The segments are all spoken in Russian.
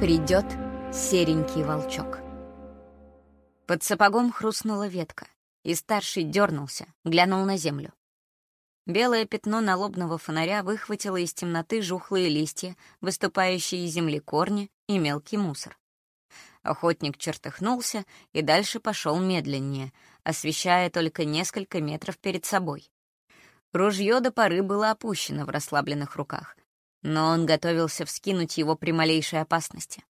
Придет серенький волчок. Под сапогом хрустнула ветка, и старший дернулся, глянул на землю. Белое пятно налобного фонаря выхватило из темноты жухлые листья, выступающие из земли корни и мелкий мусор. Охотник чертыхнулся и дальше пошел медленнее, освещая только несколько метров перед собой. Ружье до поры было опущено в расслабленных руках, но он готовился вскинуть его при малейшей опасности.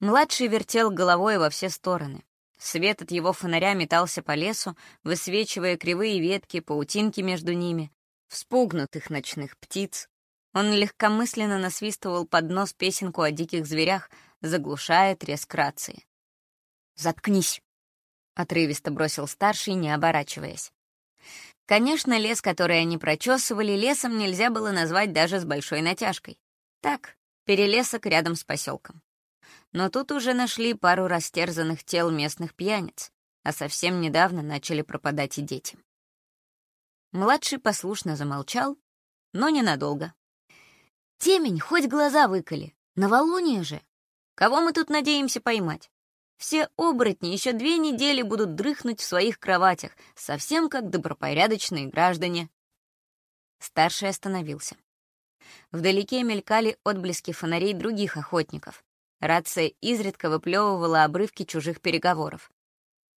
Младший вертел головой во все стороны. Свет от его фонаря метался по лесу, высвечивая кривые ветки, паутинки между ними, вспугнутых ночных птиц. Он легкомысленно насвистывал под нос песенку о диких зверях, заглушая треск рации. «Заткнись!» — отрывисто бросил старший, не оборачиваясь. Конечно, лес, который они прочесывали, лесом нельзя было назвать даже с большой натяжкой. Так, перелесок рядом с поселком. Но тут уже нашли пару растерзанных тел местных пьяниц, а совсем недавно начали пропадать и дети. Младший послушно замолчал, но ненадолго. «Темень, хоть глаза выколи, новолуние же! Кого мы тут надеемся поймать? Все оборотни еще две недели будут дрыхнуть в своих кроватях, совсем как добропорядочные граждане. Старший остановился. Вдалеке мелькали отблески фонарей других охотников. Рация изредка выплевывала обрывки чужих переговоров.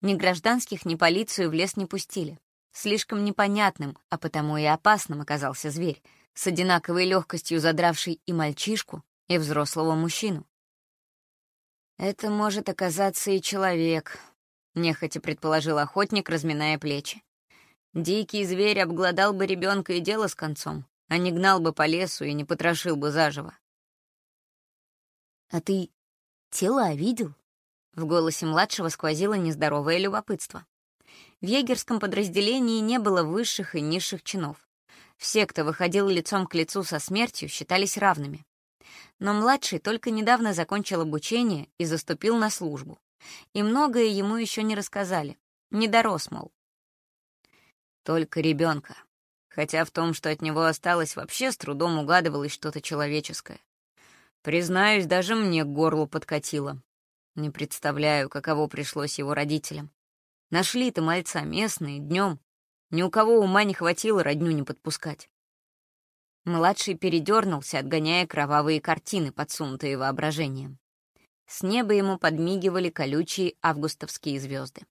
Ни гражданских, ни полицию в лес не пустили. Слишком непонятным, а потому и опасным оказался зверь, с одинаковой легкостью задравший и мальчишку, и взрослого мужчину. «Это может оказаться и человек», — нехотя предположил охотник, разминая плечи. «Дикий зверь обглодал бы ребенка и дело с концом, а не гнал бы по лесу и не потрошил бы заживо». «А ты тела видел?» В голосе младшего сквозило нездоровое любопытство. В егерском подразделении не было высших и низших чинов. Все, кто выходил лицом к лицу со смертью, считались равными. Но младший только недавно закончил обучение и заступил на службу. И многое ему еще не рассказали. Не дорос, мол. Только ребенка. Хотя в том, что от него осталось, вообще с трудом угадывалось что-то человеческое. Признаюсь, даже мне к горлу подкатило. Не представляю, каково пришлось его родителям. Нашли-то мальца местные, днем. Ни у кого ума не хватило родню не подпускать. Младший передернулся, отгоняя кровавые картины, подсунутые воображением. С неба ему подмигивали колючие августовские звезды.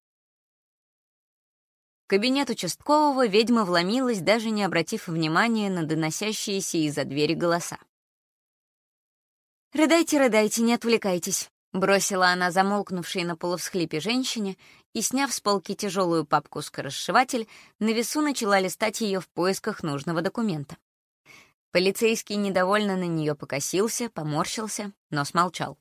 В кабинет участкового ведьма вломилась, даже не обратив внимания на доносящиеся из-за двери голоса. «Рыдайте, рыдайте, не отвлекайтесь», — бросила она замолкнувшей на полувсхлипе женщине и, сняв с полки тяжелую папку-скоросшиватель, на весу начала листать ее в поисках нужного документа. Полицейский недовольно на нее покосился, поморщился, но смолчал.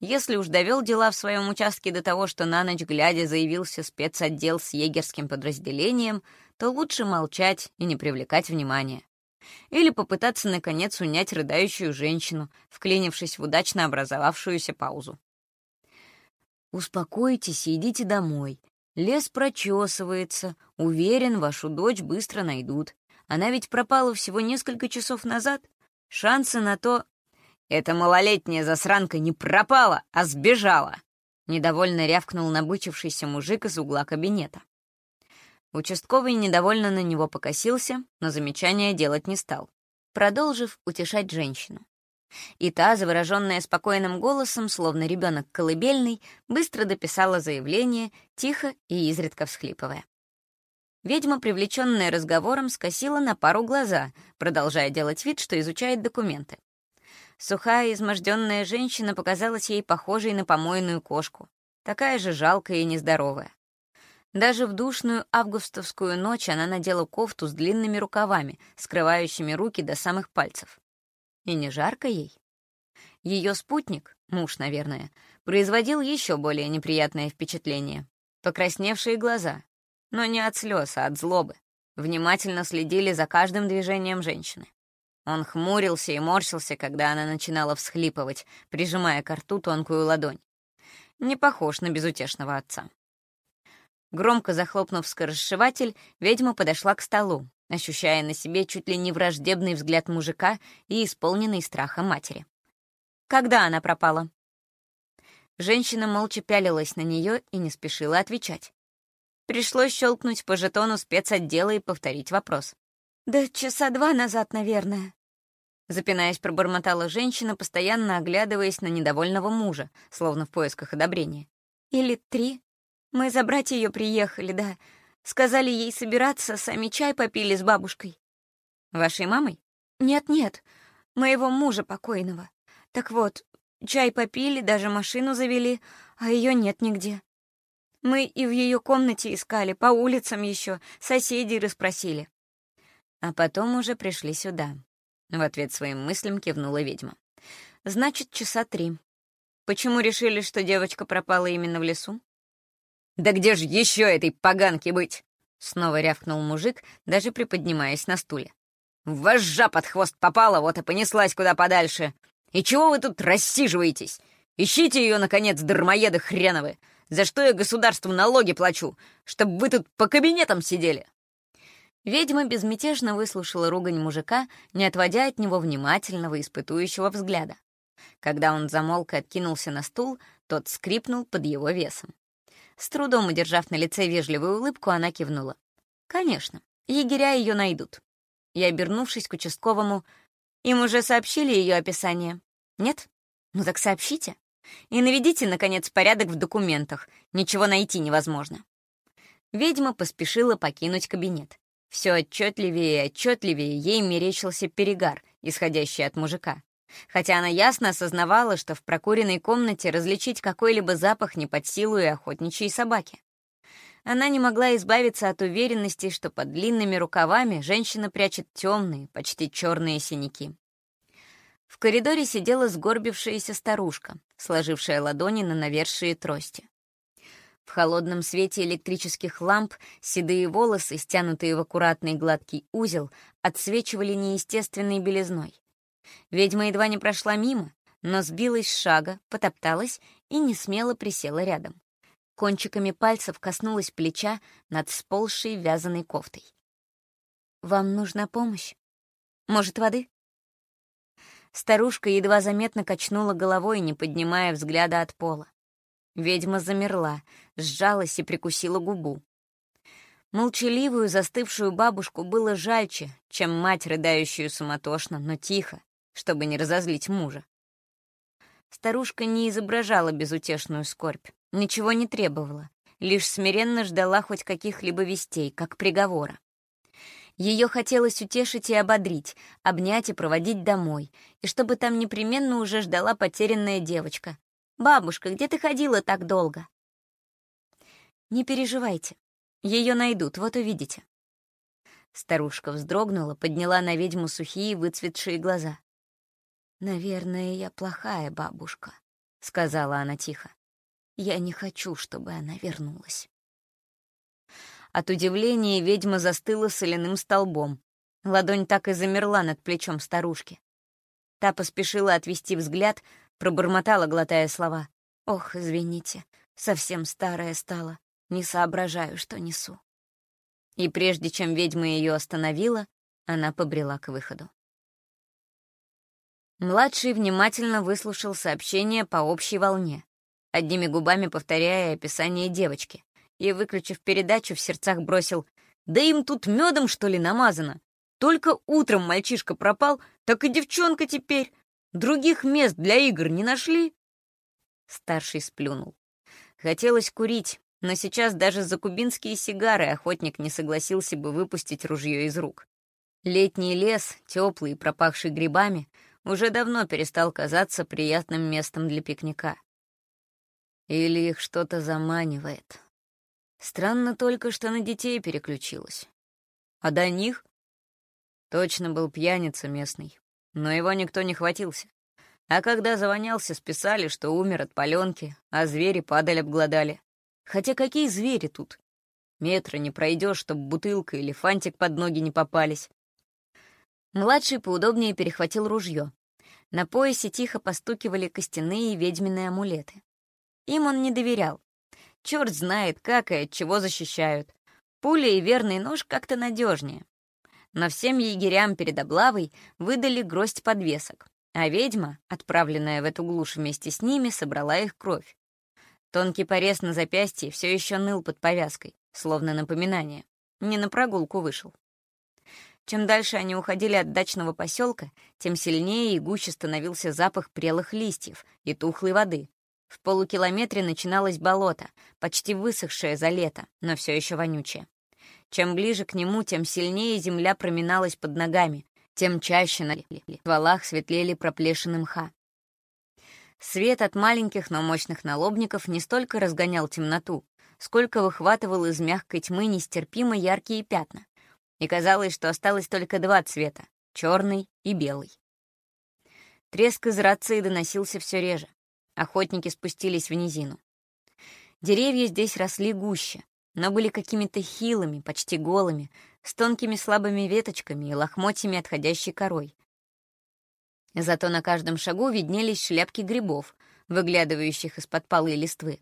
Если уж довел дела в своем участке до того, что на ночь глядя заявился спецотдел с егерским подразделением, то лучше молчать и не привлекать внимания. Или попытаться, наконец, унять рыдающую женщину, вклинившись в удачно образовавшуюся паузу. «Успокойтесь и идите домой. Лес прочесывается. Уверен, вашу дочь быстро найдут. Она ведь пропала всего несколько часов назад. Шансы на то... Эта малолетняя засранка не пропала, а сбежала!» Недовольно рявкнул набычившийся мужик из угла кабинета. Участковый недовольно на него покосился, но замечания делать не стал, продолжив утешать женщину. И та, завороженная спокойным голосом, словно ребенок колыбельный, быстро дописала заявление, тихо и изредка всхлипывая. Ведьма, привлеченная разговором, скосила на пару глаза, продолжая делать вид, что изучает документы. Сухая, изможденная женщина показалась ей похожей на помойную кошку, такая же жалкая и нездоровая. Даже в душную августовскую ночь она надела кофту с длинными рукавами, скрывающими руки до самых пальцев. И не жарко ей. Ее спутник, муж, наверное, производил еще более неприятное впечатление. Покрасневшие глаза, но не от слез, а от злобы. Внимательно следили за каждым движением женщины. Он хмурился и морщился, когда она начинала всхлипывать, прижимая к рту тонкую ладонь. Не похож на безутешного отца. Громко захлопнув скоросшиватель, ведьма подошла к столу, ощущая на себе чуть ли не враждебный взгляд мужика и исполненный страха матери. Когда она пропала?» Женщина молча пялилась на нее и не спешила отвечать. Пришлось щелкнуть по жетону спецотдела и повторить вопрос. «Да часа два назад, наверное». Запинаясь, пробормотала женщина, постоянно оглядываясь на недовольного мужа, словно в поисках одобрения. «Или три. Мы забрать ее приехали, да. Сказали ей собираться, сами чай попили с бабушкой». «Вашей мамой?» «Нет-нет, моего мужа покойного. Так вот, чай попили, даже машину завели, а ее нет нигде. Мы и в ее комнате искали, по улицам еще, соседей расспросили. А потом уже пришли сюда. В ответ своим мыслям кивнула ведьма. Значит, часа три. Почему решили, что девочка пропала именно в лесу? «Да где же еще этой поганки быть?» Снова рявкнул мужик, даже приподнимаясь на стуле. «Вожжа под хвост попала, вот и понеслась куда подальше. И чего вы тут рассиживаетесь? Ищите ее, наконец, дармоеды хреновы. За что я государству налоги плачу? Чтобы вы тут по кабинетам сидели?» Ведьма безмятежно выслушала ругань мужика, не отводя от него внимательного, испытующего взгляда. Когда он замолк и откинулся на стул, тот скрипнул под его весом. С трудом удержав на лице вежливую улыбку, она кивнула. «Конечно, егеря ее найдут». И, обернувшись к участковому, им уже сообщили ее описание. «Нет? Ну так сообщите. И наведите, наконец, порядок в документах. Ничего найти невозможно». Ведьма поспешила покинуть кабинет. Все отчетливее и отчетливее ей мерещился перегар, исходящий от мужика. Хотя она ясно осознавала, что в прокуренной комнате различить какой-либо запах не под силу и охотничьей собаки. Она не могла избавиться от уверенности, что под длинными рукавами женщина прячет темные, почти черные синяки. В коридоре сидела сгорбившаяся старушка, сложившая ладони на навершие трости. В холодном свете электрических ламп седые волосы, стянутые в аккуратный гладкий узел, отсвечивали неестественной белизной. Ведьма едва не прошла мимо, но сбилась с шага, потопталась и несмело присела рядом. Кончиками пальцев коснулась плеча над сползшей вязаной кофтой. «Вам нужна помощь? Может, воды?» Старушка едва заметно качнула головой, не поднимая взгляда от пола. Ведьма замерла, сжалась и прикусила губу. Молчаливую, застывшую бабушку было жальче, чем мать, рыдающую суматошно, но тихо, чтобы не разозлить мужа. Старушка не изображала безутешную скорбь, ничего не требовала, лишь смиренно ждала хоть каких-либо вестей, как приговора. Ее хотелось утешить и ободрить, обнять и проводить домой, и чтобы там непременно уже ждала потерянная девочка, «Бабушка, где ты ходила так долго?» «Не переживайте. Ее найдут, вот увидите». Старушка вздрогнула, подняла на ведьму сухие выцветшие глаза. «Наверное, я плохая бабушка», — сказала она тихо. «Я не хочу, чтобы она вернулась». От удивления ведьма застыла соляным столбом. Ладонь так и замерла над плечом старушки. Та поспешила отвести взгляд, Пробормотала, глотая слова. «Ох, извините, совсем старая стала. Не соображаю, что несу». И прежде чем ведьма ее остановила, она побрела к выходу. Младший внимательно выслушал сообщение по общей волне, одними губами повторяя описание девочки, и, выключив передачу, в сердцах бросил «Да им тут медом, что ли, намазано? Только утром мальчишка пропал, так и девчонка теперь. Других мест для игр не нашли?» Старший сплюнул. Хотелось курить, но сейчас даже за кубинские сигары охотник не согласился бы выпустить ружье из рук. Летний лес, теплый и пропахший грибами, уже давно перестал казаться приятным местом для пикника. Или их что-то заманивает. Странно только, что на детей переключилась. А до них точно был пьяница местный но его никто не хватился. А когда завонялся, списали, что умер от паленки, а звери падаль обглодали. Хотя какие звери тут? Метра не пройдешь, чтоб бутылка или фантик под ноги не попались. Младший поудобнее перехватил ружье. На поясе тихо постукивали костяные ведьминые амулеты. Им он не доверял. Черт знает, как и от чего защищают. Пуля и верный нож как-то надежнее но всем егерям перед облавой выдали гроздь подвесок. а ведьма, отправленная в эту глушь вместе с ними, собрала их кровь. Тонкий порез на запястье все еще ныл под повязкой, словно напоминание. Не на прогулку вышел. Чем дальше они уходили от дачного поселка, тем сильнее и гуще становился запах прелых листьев и тухлой воды. В полукилометре начиналось болото, почти высохшее за лето, но все еще вонючее. Чем ближе к нему, тем сильнее земля проминалась под ногами, тем чаще на стволах светлели проплешины мха. Свет от маленьких, но мощных налобников не столько разгонял темноту, сколько выхватывал из мягкой тьмы нестерпимо яркие пятна. И казалось, что осталось только два цвета — черный и белый. Треск из рации доносился все реже. Охотники спустились в низину. Деревья здесь росли гуще, но были какими-то хилыми, почти голыми, с тонкими слабыми веточками и лохмотьями отходящей корой. Зато на каждом шагу виднелись шляпки грибов, выглядывающих из-под полы листвы.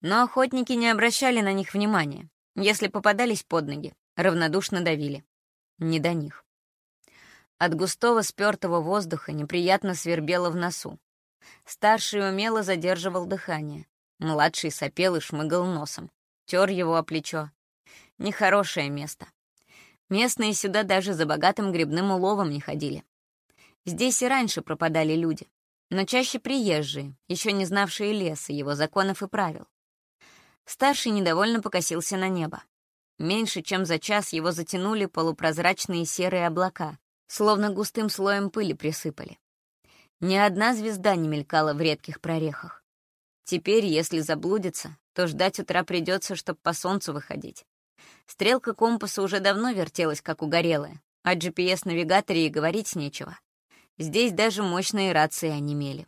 Но охотники не обращали на них внимания. Если попадались под ноги, равнодушно давили. Не до них. От густого спёртого воздуха неприятно свербело в носу. Старший умело задерживал дыхание. Младший сопел и шмыгал носом. Тер его о плечо. Нехорошее место. Местные сюда даже за богатым грибным уловом не ходили. Здесь и раньше пропадали люди, но чаще приезжие, еще не знавшие леса, его законов и правил. Старший недовольно покосился на небо. Меньше чем за час его затянули полупрозрачные серые облака, словно густым слоем пыли присыпали. Ни одна звезда не мелькала в редких прорехах. Теперь, если заблудиться, то ждать утра придется, чтобы по солнцу выходить. Стрелка компаса уже давно вертелась, как угорелая. О GPS-навигаторе и говорить нечего. Здесь даже мощные рации онемели.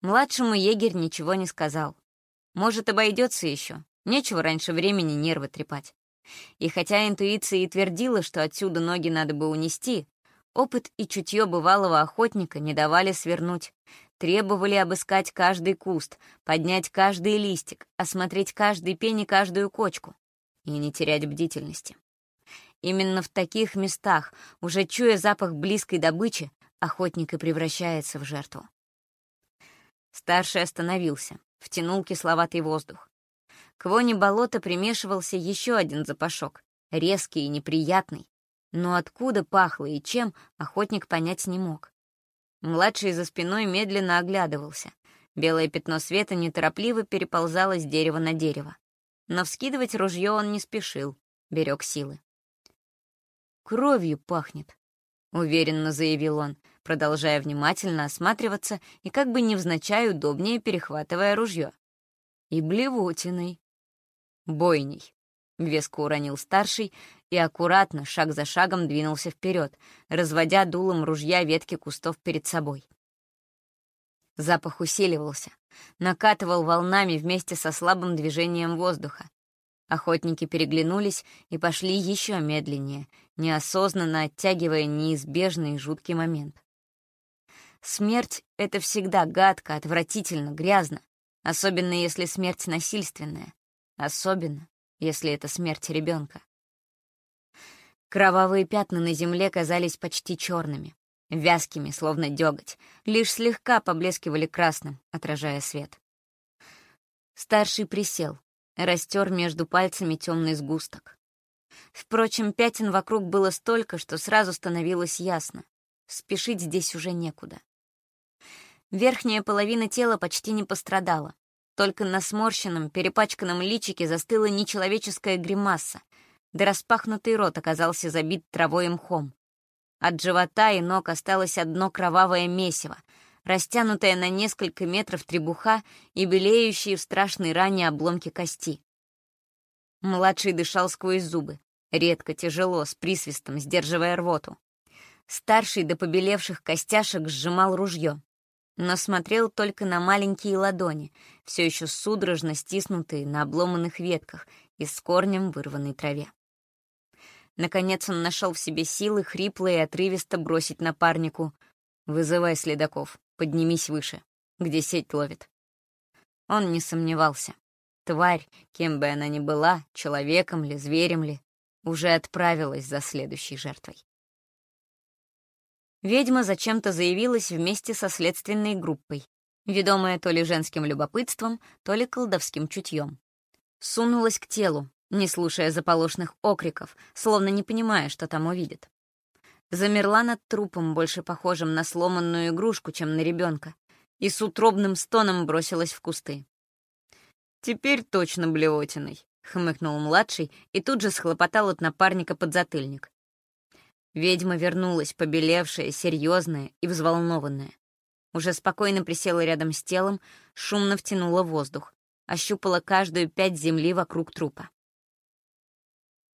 Младшему егерь ничего не сказал. Может, обойдется еще. Нечего раньше времени нервы трепать. И хотя интуиция и твердила, что отсюда ноги надо бы унести, опыт и чутье бывалого охотника не давали свернуть. Требовали обыскать каждый куст, поднять каждый листик, осмотреть каждый пень и каждую кочку и не терять бдительности. Именно в таких местах, уже чуя запах близкой добычи, охотник и превращается в жертву. Старший остановился, втянул кисловатый воздух. К воне болота примешивался еще один запашок, резкий и неприятный, но откуда пахло и чем, охотник понять не мог. Младший за спиной медленно оглядывался. Белое пятно света неторопливо переползало с дерева на дерево но вскидывать ружье он не спешил, берег силы. «Кровью пахнет», — уверенно заявил он, продолжая внимательно осматриваться и как бы невзначай удобнее перехватывая ружье. «И блевотиной». «Бойней», — веско уронил старший и аккуратно, шаг за шагом двинулся вперед, разводя дулом ружья ветки кустов перед собой. Запах усиливался, накатывал волнами вместе со слабым движением воздуха. Охотники переглянулись и пошли еще медленнее, неосознанно оттягивая неизбежный жуткий момент. Смерть — это всегда гадко, отвратительно, грязно, особенно если смерть насильственная, особенно если это смерть ребенка. Кровавые пятна на земле казались почти черными вязкими, словно деготь, лишь слегка поблескивали красным, отражая свет. Старший присел, растер между пальцами темный сгусток. Впрочем, пятен вокруг было столько, что сразу становилось ясно. Спешить здесь уже некуда. Верхняя половина тела почти не пострадала. Только на сморщенном, перепачканном личике застыла нечеловеческая гримаса, да распахнутый рот оказался забит травой и мхом. От живота и ног осталось одно кровавое месиво, растянутое на несколько метров требуха и белеющие в страшной ране обломки кости. Младший дышал сквозь зубы, редко, тяжело, с присвистом, сдерживая рвоту. Старший до побелевших костяшек сжимал ружье, но смотрел только на маленькие ладони, все еще судорожно стиснутые на обломанных ветках и с корнем вырванной траве. Наконец он нашел в себе силы хрипло и отрывисто бросить напарнику. «Вызывай следаков, поднимись выше, где сеть ловит». Он не сомневался. Тварь, кем бы она ни была, человеком ли, зверем ли, уже отправилась за следующей жертвой. Ведьма зачем-то заявилась вместе со следственной группой, ведомая то ли женским любопытством, то ли колдовским чутьем. Сунулась к телу, не слушая заполошных окриков, словно не понимая, что там увидит. Замерла над трупом, больше похожим на сломанную игрушку, чем на ребенка, и с утробным стоном бросилась в кусты. «Теперь точно блевотиной», — хмыкнул младший и тут же схлопотал от напарника подзатыльник. Ведьма вернулась, побелевшая, серьезная и взволнованная. Уже спокойно присела рядом с телом, шумно втянула воздух, ощупала каждую пять земли вокруг трупа.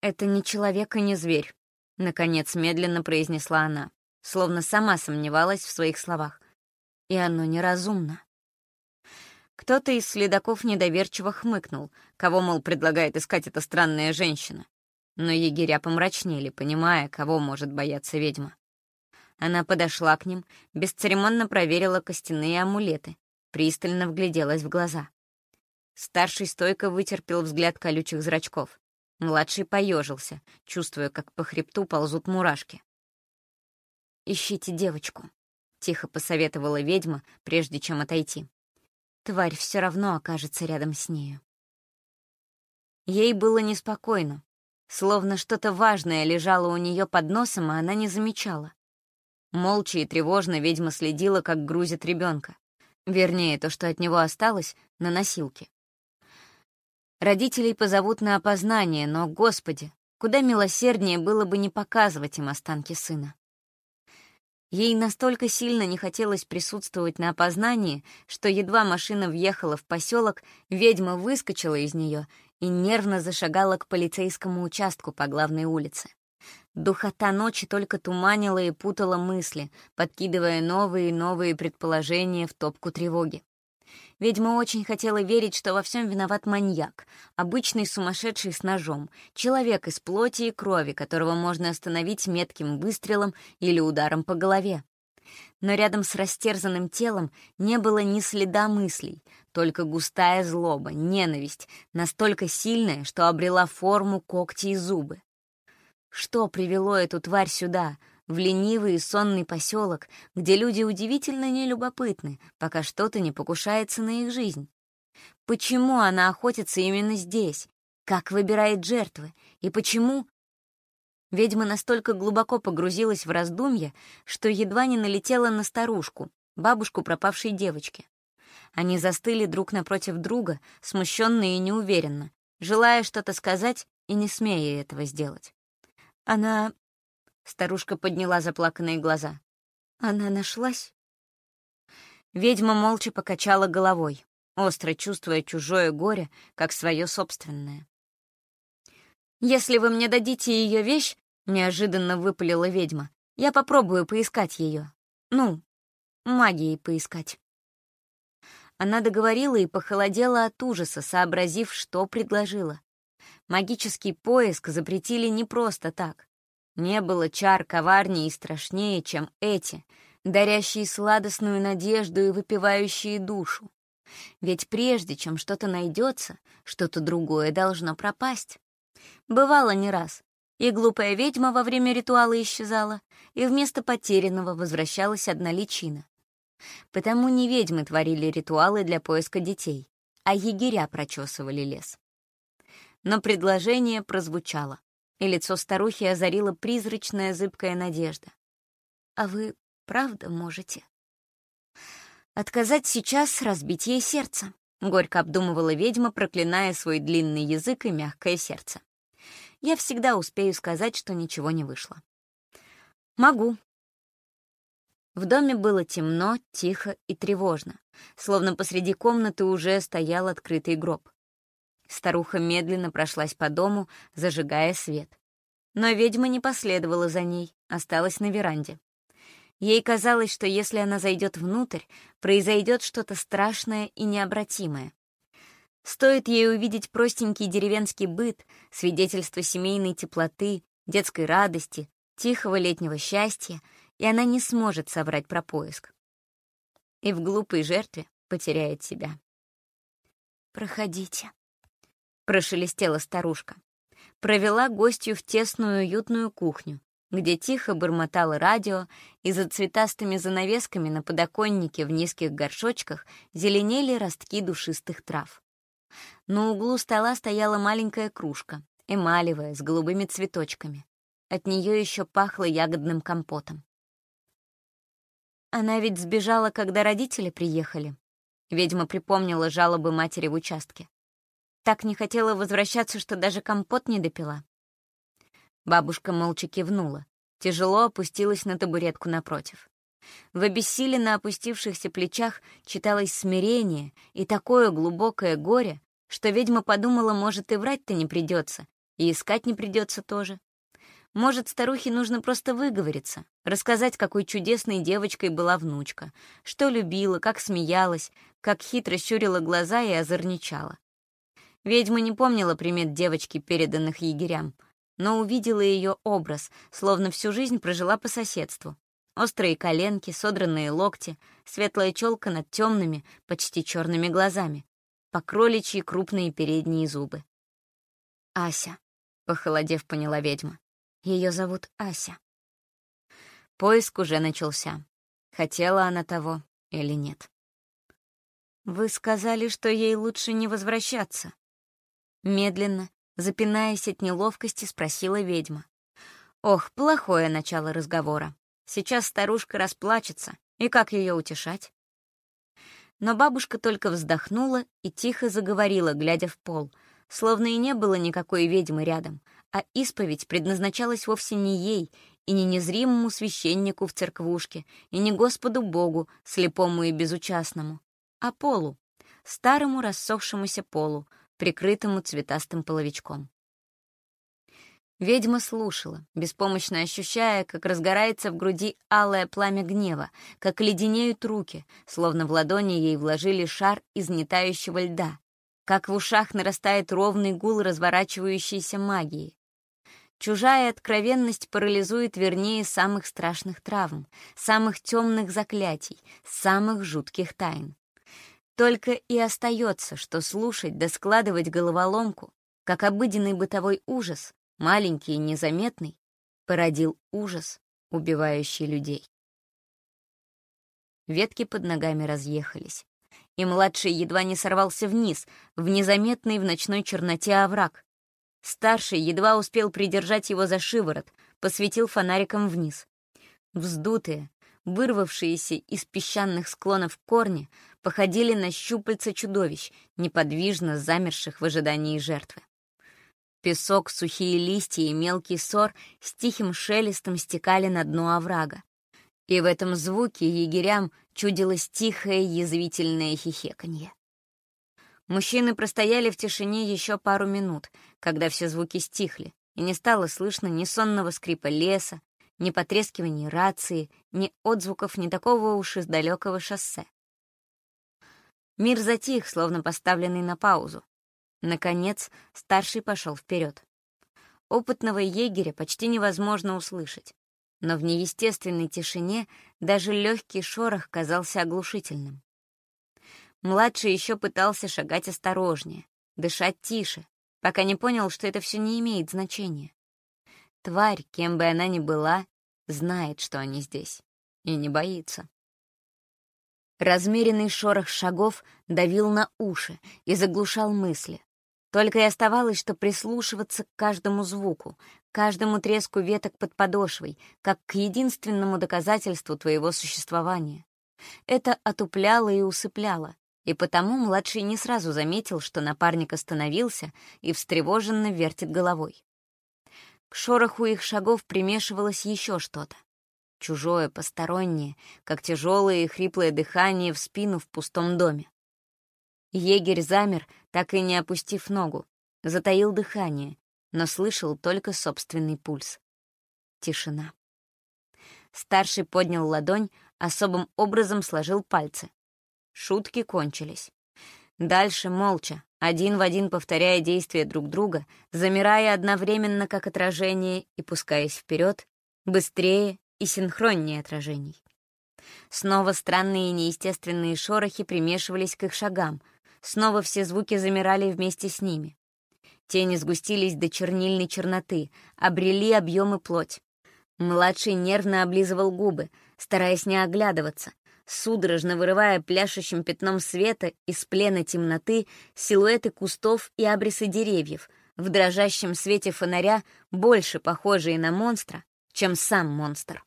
«Это не человек и не зверь», — наконец медленно произнесла она, словно сама сомневалась в своих словах. «И оно неразумно». Кто-то из следаков недоверчиво хмыкнул, кого, мол, предлагает искать эта странная женщина. Но егеря помрачнели, понимая, кого может бояться ведьма. Она подошла к ним, бесцеремонно проверила костяные амулеты, пристально вгляделась в глаза. Старший стойко вытерпел взгляд колючих зрачков. Младший поежился, чувствуя, как по хребту ползут мурашки. «Ищите девочку», — тихо посоветовала ведьма, прежде чем отойти. «Тварь все равно окажется рядом с нею». Ей было неспокойно, словно что-то важное лежало у нее под носом, а она не замечала. Молча и тревожно ведьма следила, как грузит ребенка. Вернее, то, что от него осталось, на носилке. Родителей позовут на опознание, но, господи, куда милосерднее было бы не показывать им останки сына. Ей настолько сильно не хотелось присутствовать на опознании, что едва машина въехала в поселок, ведьма выскочила из нее и нервно зашагала к полицейскому участку по главной улице. Духота ночи только туманила и путала мысли, подкидывая новые и новые предположения в топку тревоги. Ведьма очень хотела верить, что во всем виноват маньяк, обычный сумасшедший с ножом, человек из плоти и крови, которого можно остановить метким выстрелом или ударом по голове. Но рядом с растерзанным телом не было ни следа мыслей, только густая злоба, ненависть, настолько сильная, что обрела форму когти и зубы. Что привело эту тварь сюда, в ленивый и сонный поселок, где люди удивительно нелюбопытны, пока что-то не покушается на их жизнь. Почему она охотится именно здесь? Как выбирает жертвы? И почему... Ведьма настолько глубоко погрузилась в раздумья, что едва не налетела на старушку, бабушку пропавшей девочки. Они застыли друг напротив друга, смущенные и неуверенно, желая что-то сказать и не смея этого сделать. Она Старушка подняла заплаканные глаза. «Она нашлась?» Ведьма молча покачала головой, остро чувствуя чужое горе, как свое собственное. «Если вы мне дадите ее вещь», — неожиданно выпалила ведьма, «я попробую поискать ее. Ну, магией поискать». Она договорила и похолодела от ужаса, сообразив, что предложила. Магический поиск запретили не просто так. Не было чар коварнее и страшнее, чем эти, дарящие сладостную надежду и выпивающие душу. Ведь прежде чем что-то найдется, что-то другое должно пропасть. Бывало не раз. И глупая ведьма во время ритуала исчезала, и вместо потерянного возвращалась одна личина. Потому не ведьмы творили ритуалы для поиска детей, а егеря прочесывали лес. Но предложение прозвучало и лицо старухи озарила призрачная зыбкая надежда. «А вы правда можете?» «Отказать сейчас — разбить ей сердце», — горько обдумывала ведьма, проклиная свой длинный язык и мягкое сердце. «Я всегда успею сказать, что ничего не вышло». «Могу». В доме было темно, тихо и тревожно, словно посреди комнаты уже стоял открытый гроб. Старуха медленно прошлась по дому, зажигая свет. Но ведьма не последовала за ней, осталась на веранде. Ей казалось, что если она зайдет внутрь, произойдет что-то страшное и необратимое. Стоит ей увидеть простенький деревенский быт, свидетельство семейной теплоты, детской радости, тихого летнего счастья, и она не сможет соврать про поиск. И в глупой жертве потеряет себя. «Проходите», прошелестела старушка. Провела гостью в тесную уютную кухню, где тихо бормотало радио, и за цветастыми занавесками на подоконнике в низких горшочках зеленели ростки душистых трав. На углу стола стояла маленькая кружка, эмалевая, с голубыми цветочками. От нее еще пахло ягодным компотом. Она ведь сбежала, когда родители приехали. Ведьма припомнила жалобы матери в участке. Так не хотела возвращаться, что даже компот не допила. Бабушка молча кивнула, тяжело опустилась на табуретку напротив. В обессиленно опустившихся плечах читалось смирение и такое глубокое горе, что ведьма подумала, может, и врать-то не придется, и искать не придется тоже. Может, старухе нужно просто выговориться, рассказать, какой чудесной девочкой была внучка, что любила, как смеялась, как хитро щурила глаза и озорничала. Ведьма не помнила примет девочки, переданных егерям, но увидела ее образ, словно всю жизнь прожила по соседству. Острые коленки, содранные локти, светлая челка над темными, почти черными глазами, по кроличьи крупные передние зубы. «Ася», — похолодев, поняла ведьма. Ее зовут Ася. Поиск уже начался. Хотела она того или нет. «Вы сказали, что ей лучше не возвращаться». Медленно, запинаясь от неловкости, спросила ведьма. Ох, плохое начало разговора. Сейчас старушка расплачется, и как ее утешать? Но бабушка только вздохнула и тихо заговорила, глядя в пол, словно и не было никакой ведьмы рядом, а исповедь предназначалась вовсе не ей и не незримому священнику в церквушке, и не Господу Богу, слепому и безучастному, а полу, старому рассохшемуся полу, прикрытому цветастым половичком. Ведьма слушала, беспомощно ощущая, как разгорается в груди алое пламя гнева, как леденеют руки, словно в ладони ей вложили шар из нетающего льда, как в ушах нарастает ровный гул разворачивающейся магии. Чужая откровенность парализует вернее самых страшных травм, самых темных заклятий, самых жутких тайн. Только и остается, что слушать да складывать головоломку, как обыденный бытовой ужас, маленький и незаметный, породил ужас, убивающий людей. Ветки под ногами разъехались, и младший едва не сорвался вниз, в незаметный в ночной черноте овраг. Старший едва успел придержать его за шиворот, посветил фонариком вниз. Вздутые, вырвавшиеся из песчаных склонов корни походили на щупальца чудовищ, неподвижно замерших в ожидании жертвы. Песок, сухие листья и мелкий сор с тихим шелестом стекали на дно оврага. И в этом звуке егерям чудилось тихое язвительное хихеканье. Мужчины простояли в тишине еще пару минут, когда все звуки стихли, и не стало слышно ни сонного скрипа леса, ни потрескивания рации, ни отзвуков ни такого уж из далекого шоссе. Мир затих, словно поставленный на паузу. Наконец, старший пошел вперед. Опытного егеря почти невозможно услышать, но в неестественной тишине даже легкий шорох казался оглушительным. Младший еще пытался шагать осторожнее, дышать тише, пока не понял, что это все не имеет значения. Тварь, кем бы она ни была, знает, что они здесь, и не боится. Размеренный шорох шагов давил на уши и заглушал мысли. Только и оставалось, что прислушиваться к каждому звуку, каждому треску веток под подошвой, как к единственному доказательству твоего существования. Это отупляло и усыпляло, и потому младший не сразу заметил, что напарник остановился и встревоженно вертит головой. К шороху их шагов примешивалось еще что-то. Чужое, постороннее, как тяжелое и хриплое дыхание в спину в пустом доме. Егерь замер, так и не опустив ногу, затаил дыхание, но слышал только собственный пульс. Тишина. Старший поднял ладонь, особым образом сложил пальцы. Шутки кончились. Дальше молча, один в один повторяя действия друг друга, замирая одновременно как отражение и пускаясь вперед, быстрее и синхроннее отражений. Снова странные неестественные шорохи примешивались к их шагам, снова все звуки замирали вместе с ними. Тени сгустились до чернильной черноты, обрели объем и плоть. Младший нервно облизывал губы, стараясь не оглядываться, судорожно вырывая пляшущим пятном света из плена темноты силуэты кустов и абрисы деревьев, в дрожащем свете фонаря больше похожие на монстра, чем сам монстр.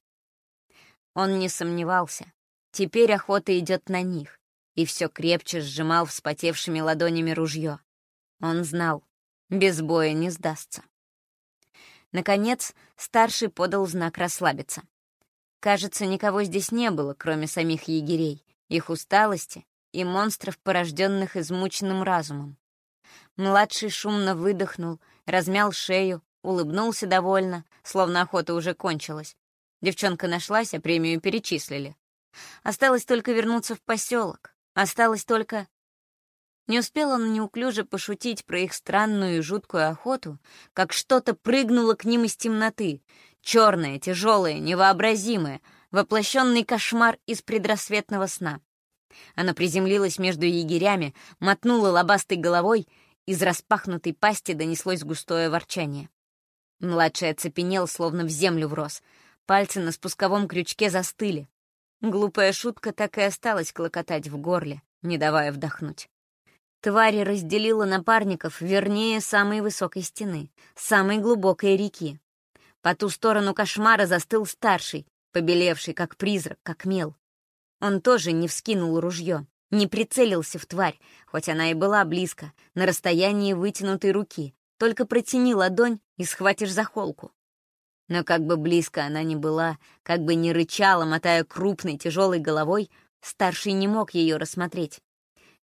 Он не сомневался. Теперь охота идет на них, и все крепче сжимал вспотевшими ладонями ружье. Он знал, без боя не сдастся. Наконец, старший подал знак расслабиться. Кажется, никого здесь не было, кроме самих егерей, их усталости и монстров, порожденных измученным разумом. Младший шумно выдохнул, размял шею, улыбнулся довольно, словно охота уже кончилась. Девчонка нашлась, а премию перечислили. Осталось только вернуться в поселок. Осталось только... Не успел он неуклюже пошутить про их странную и жуткую охоту, как что-то прыгнуло к ним из темноты. Черное, тяжелое, невообразимое, воплощенный кошмар из предрассветного сна. Она приземлилась между егерями, мотнула лобастой головой, из распахнутой пасти донеслось густое ворчание. Младший оцепенел, словно в землю врос. Пальцы на спусковом крючке застыли. Глупая шутка так и осталась клокотать в горле, не давая вдохнуть. Тварь разделила напарников вернее самой высокой стены, самой глубокой реки. По ту сторону кошмара застыл старший, побелевший, как призрак, как мел. Он тоже не вскинул ружье, не прицелился в тварь, хоть она и была близко, на расстоянии вытянутой руки, только протяни ладонь и схватишь за холку. Но как бы близко она ни была, как бы ни рычала, мотая крупной тяжелой головой, старший не мог ее рассмотреть.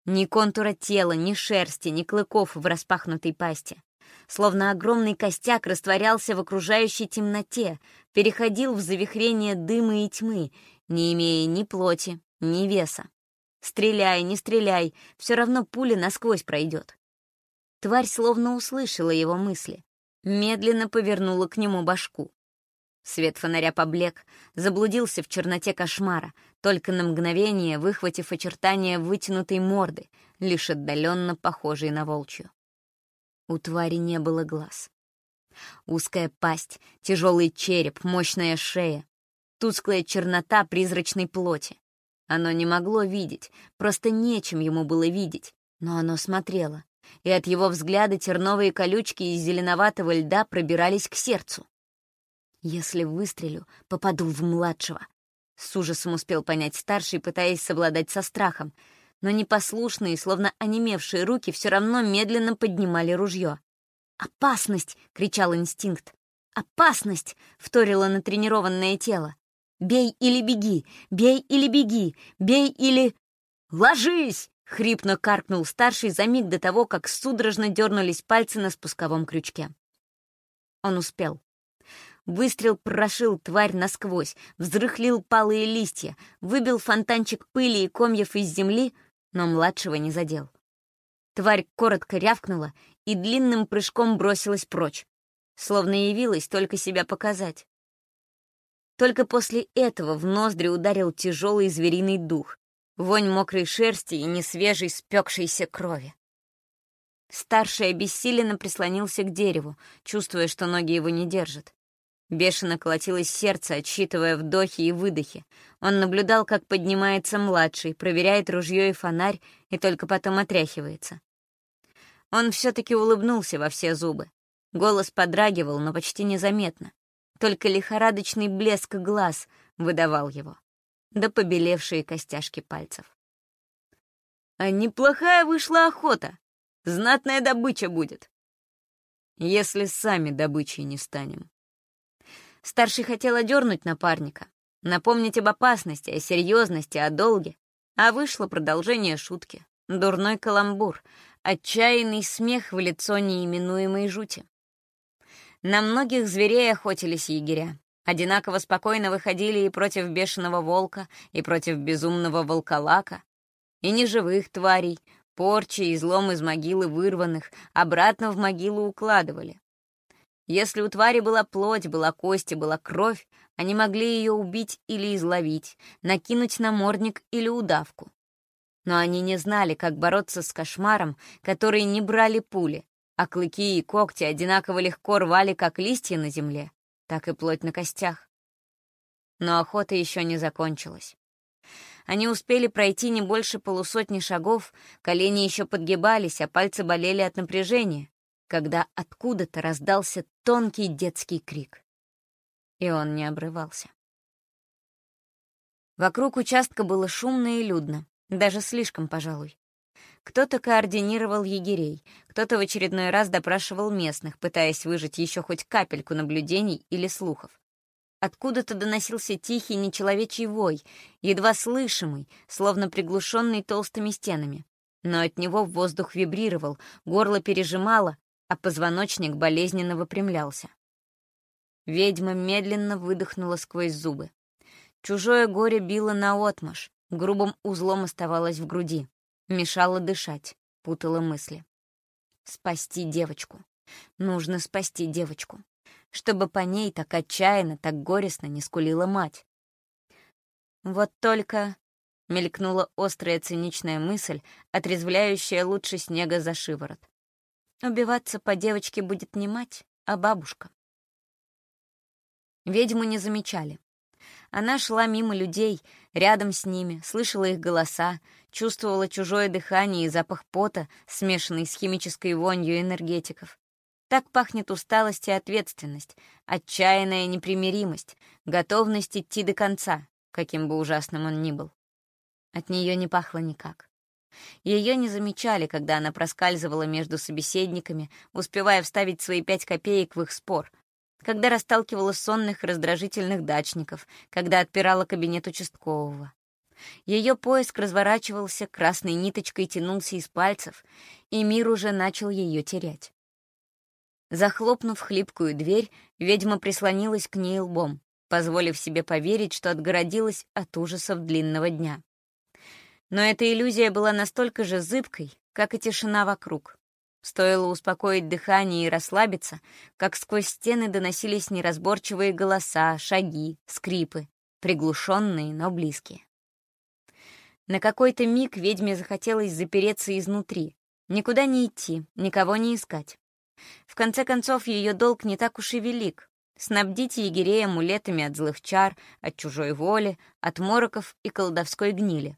Ни контура тела, ни шерсти, ни клыков в распахнутой пасти. Словно огромный костяк растворялся в окружающей темноте, переходил в завихрение дыма и тьмы, не имея ни плоти, ни веса. Стреляй, не стреляй, все равно пуля насквозь пройдет. Тварь словно услышала его мысли, медленно повернула к нему башку. Свет фонаря поблек, заблудился в черноте кошмара, только на мгновение выхватив очертания вытянутой морды, лишь отдаленно похожей на волчью. У твари не было глаз. Узкая пасть, тяжелый череп, мощная шея, тусклая чернота призрачной плоти. Оно не могло видеть, просто нечем ему было видеть, но оно смотрело, и от его взгляда терновые колючки из зеленоватого льда пробирались к сердцу. Если выстрелю, попаду в младшего. С ужасом успел понять старший, пытаясь совладать со страхом, но непослушные, словно онемевшие руки все равно медленно поднимали ружье. «Опасность!» — кричал инстинкт. «Опасность!» — вторило натренированное тело. «Бей или беги! Бей или беги! Бей или...» «Ложись!» — хрипно каркнул старший за миг до того, как судорожно дернулись пальцы на спусковом крючке. Он успел. Выстрел прошил тварь насквозь, взрыхлил палые листья, выбил фонтанчик пыли и комьев из земли, но младшего не задел. Тварь коротко рявкнула и длинным прыжком бросилась прочь, словно явилась только себя показать. Только после этого в ноздри ударил тяжелый звериный дух, вонь мокрой шерсти и несвежей спекшейся крови. Старший обессиленно прислонился к дереву, чувствуя, что ноги его не держат. Бешено колотилось сердце, отсчитывая вдохи и выдохи. Он наблюдал, как поднимается младший, проверяет ружье и фонарь, и только потом отряхивается. Он все-таки улыбнулся во все зубы. Голос подрагивал, но почти незаметно. Только лихорадочный блеск глаз выдавал его, да побелевшие костяшки пальцев. «А неплохая вышла охота. Знатная добыча будет. Если сами добычей не станем», Старший хотел одернуть напарника, напомнить об опасности, о серьезности, о долге. А вышло продолжение шутки. Дурной каламбур, отчаянный смех в лицо неименуемой жути. На многих зверей охотились егеря. Одинаково спокойно выходили и против бешеного волка, и против безумного волколака, и неживых тварей, порчи и злом из могилы вырванных, обратно в могилу укладывали. Если у твари была плоть, была кость и была кровь, они могли ее убить или изловить, накинуть на мордник или удавку. Но они не знали, как бороться с кошмаром, который не брали пули, а клыки и когти одинаково легко рвали как листья на земле, так и плоть на костях. Но охота еще не закончилась. Они успели пройти не больше полусотни шагов, колени еще подгибались, а пальцы болели от напряжения, когда откуда-то раздался тонкий детский крик. И он не обрывался. Вокруг участка было шумно и людно, даже слишком, пожалуй. Кто-то координировал егерей, кто-то в очередной раз допрашивал местных, пытаясь выжать еще хоть капельку наблюдений или слухов. Откуда-то доносился тихий нечеловечий вой, едва слышимый, словно приглушенный толстыми стенами. Но от него воздух вибрировал, горло пережимало, а позвоночник болезненно выпрямлялся. Ведьма медленно выдохнула сквозь зубы. Чужое горе било наотмашь, грубым узлом оставалось в груди. Мешало дышать, путала мысли. Спасти девочку. Нужно спасти девочку чтобы по ней так отчаянно, так горестно не скулила мать. Вот только мелькнула острая циничная мысль, отрезвляющая лучше снега за шиворот. Убиваться по девочке будет не мать, а бабушка. Ведьму не замечали. Она шла мимо людей, рядом с ними, слышала их голоса, чувствовала чужое дыхание и запах пота, смешанный с химической вонью энергетиков. Так пахнет усталость и ответственность, отчаянная непримиримость, готовность идти до конца, каким бы ужасным он ни был. От нее не пахло никак. Ее не замечали, когда она проскальзывала между собеседниками, успевая вставить свои пять копеек в их спор, когда расталкивала сонных раздражительных дачников, когда отпирала кабинет участкового. Ее поиск разворачивался, красной ниточкой тянулся из пальцев, и мир уже начал ее терять. Захлопнув хлипкую дверь, ведьма прислонилась к ней лбом, позволив себе поверить, что отгородилась от ужасов длинного дня. Но эта иллюзия была настолько же зыбкой, как и тишина вокруг. Стоило успокоить дыхание и расслабиться, как сквозь стены доносились неразборчивые голоса, шаги, скрипы, приглушенные, но близкие. На какой-то миг ведьме захотелось запереться изнутри, никуда не идти, никого не искать. В конце концов, ее долг не так уж и велик. Снабдить егерей амулетами от злых чар, от чужой воли, от мороков и колдовской гнили.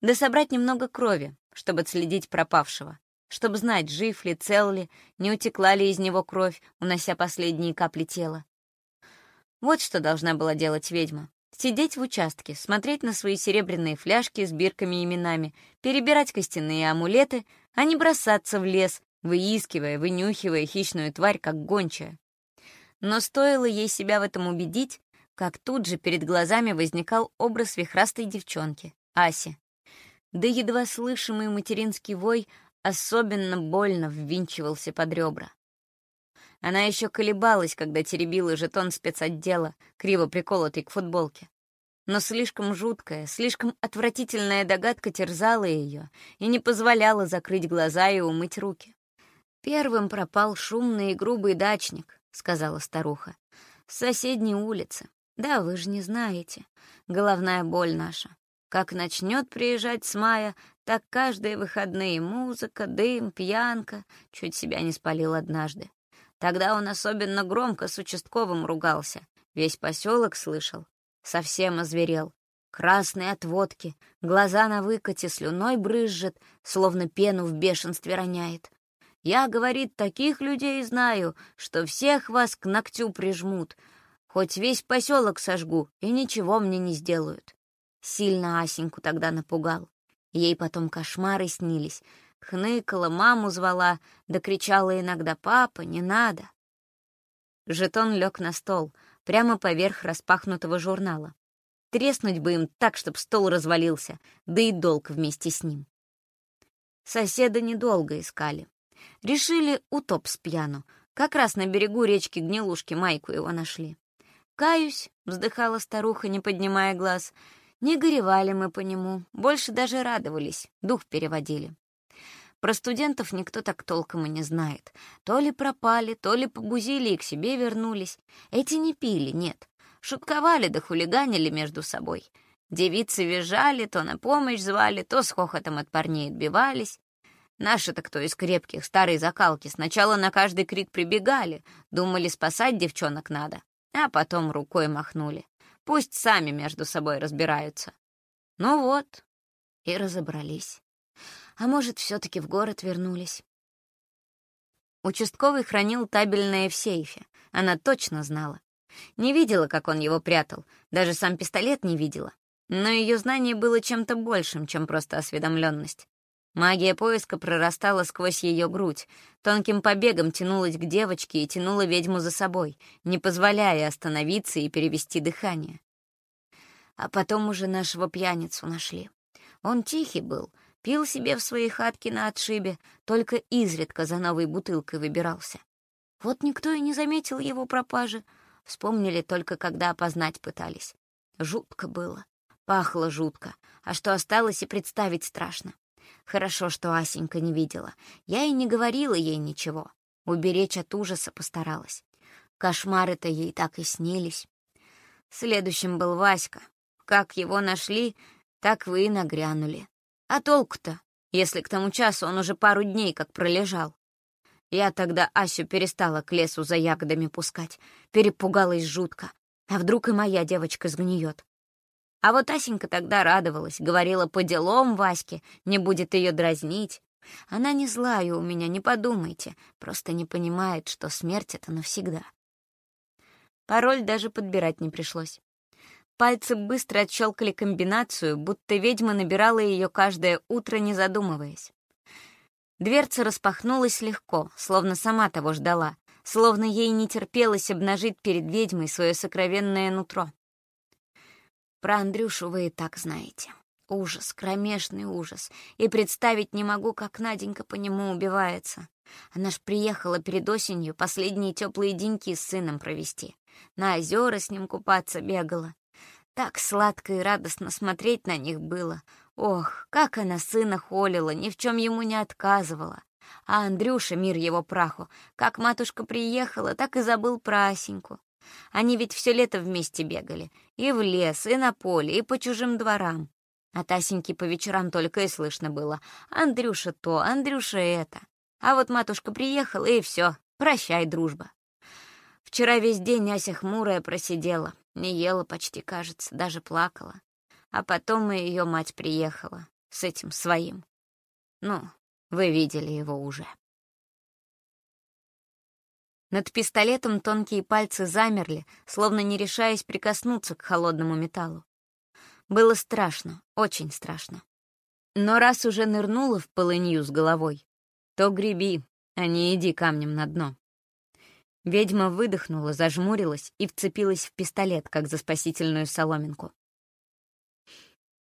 Да собрать немного крови, чтобы отследить пропавшего, чтобы знать, жив ли, цел ли, не утекла ли из него кровь, унося последние капли тела. Вот что должна была делать ведьма. Сидеть в участке, смотреть на свои серебряные фляжки с бирками и именами, перебирать костяные амулеты, а не бросаться в лес, выискивая, вынюхивая хищную тварь, как гончая. Но стоило ей себя в этом убедить, как тут же перед глазами возникал образ вихрастой девчонки, Аси. Да едва слышимый материнский вой особенно больно ввинчивался под ребра. Она еще колебалась, когда теребила жетон спецотдела, криво приколотый к футболке. Но слишком жуткая, слишком отвратительная догадка терзала ее и не позволяла закрыть глаза и умыть руки. «Первым пропал шумный и грубый дачник», — сказала старуха. «С соседней улицы. Да, вы же не знаете. Головная боль наша. Как начнет приезжать с мая, так каждые выходные музыка, дым, пьянка. Чуть себя не спалил однажды. Тогда он особенно громко с участковым ругался. Весь поселок слышал. Совсем озверел. Красные от водки, глаза на выкате, слюной брызжет, словно пену в бешенстве роняет. Я, говорит, таких людей знаю, что всех вас к ногтю прижмут. Хоть весь поселок сожгу, и ничего мне не сделают. Сильно Асеньку тогда напугал. Ей потом кошмары снились. Хныкала, маму звала, да кричала иногда «папа, не надо». Жетон лег на стол, прямо поверх распахнутого журнала. Треснуть бы им так, чтоб стол развалился, да и долг вместе с ним. Соседа недолго искали. Решили утоп с пьяну. Как раз на берегу речки Гнилушки майку его нашли. «Каюсь», — вздыхала старуха, не поднимая глаз. «Не горевали мы по нему, больше даже радовались, дух переводили». Про студентов никто так толком и не знает. То ли пропали, то ли побузили и к себе вернулись. Эти не пили, нет. Шутковали да хулиганили между собой. Девицы визжали, то на помощь звали, то с хохотом от парней отбивались. Наши-то кто из крепких, старой закалки, сначала на каждый крик прибегали, думали, спасать девчонок надо, а потом рукой махнули. Пусть сами между собой разбираются. Ну вот, и разобрались. А может, все-таки в город вернулись. Участковый хранил табельное в сейфе. Она точно знала. Не видела, как он его прятал, даже сам пистолет не видела. Но ее знание было чем-то большим, чем просто осведомленность. Магия поиска прорастала сквозь ее грудь, тонким побегом тянулась к девочке и тянула ведьму за собой, не позволяя остановиться и перевести дыхание. А потом уже нашего пьяницу нашли. Он тихий был, пил себе в своей хатке на отшибе, только изредка за новой бутылкой выбирался. Вот никто и не заметил его пропажи, вспомнили только, когда опознать пытались. Жутко было, пахло жутко, а что осталось и представить страшно. Хорошо, что Асенька не видела. Я и не говорила ей ничего. Уберечь от ужаса постаралась. Кошмары-то ей так и снились. Следующим был Васька. Как его нашли, так вы и нагрянули. А толку-то, если к тому часу он уже пару дней как пролежал? Я тогда Асю перестала к лесу за ягодами пускать. Перепугалась жутко. А вдруг и моя девочка сгниет? А вот Асенька тогда радовалась, говорила по делам Ваське, не будет ее дразнить. Она не злая у меня, не подумайте, просто не понимает, что смерть — это навсегда. Пароль даже подбирать не пришлось. Пальцы быстро отщелкали комбинацию, будто ведьма набирала ее каждое утро, не задумываясь. Дверца распахнулась легко, словно сама того ждала, словно ей не терпелось обнажить перед ведьмой свое сокровенное нутро. Про Андрюшу вы и так знаете. Ужас, кромешный ужас. И представить не могу, как Наденька по нему убивается. Она ж приехала перед осенью последние теплые деньки с сыном провести. На озера с ним купаться бегала. Так сладко и радостно смотреть на них было. Ох, как она сына холила, ни в чем ему не отказывала. А Андрюша, мир его праху, как матушка приехала, так и забыл про Асеньку. Они ведь все лето вместе бегали. И в лес, и на поле, и по чужим дворам. А Тасеньки по вечерам только и слышно было. Андрюша то, Андрюша это. А вот матушка приехала, и все, прощай, дружба. Вчера весь день Ася хмурая просидела. Не ела почти, кажется, даже плакала. А потом и ее мать приехала с этим своим. Ну, вы видели его уже. Над пистолетом тонкие пальцы замерли, словно не решаясь прикоснуться к холодному металлу. Было страшно, очень страшно. Но раз уже нырнула в полынью с головой, то греби, а не иди камнем на дно. Ведьма выдохнула, зажмурилась и вцепилась в пистолет, как за спасительную соломинку.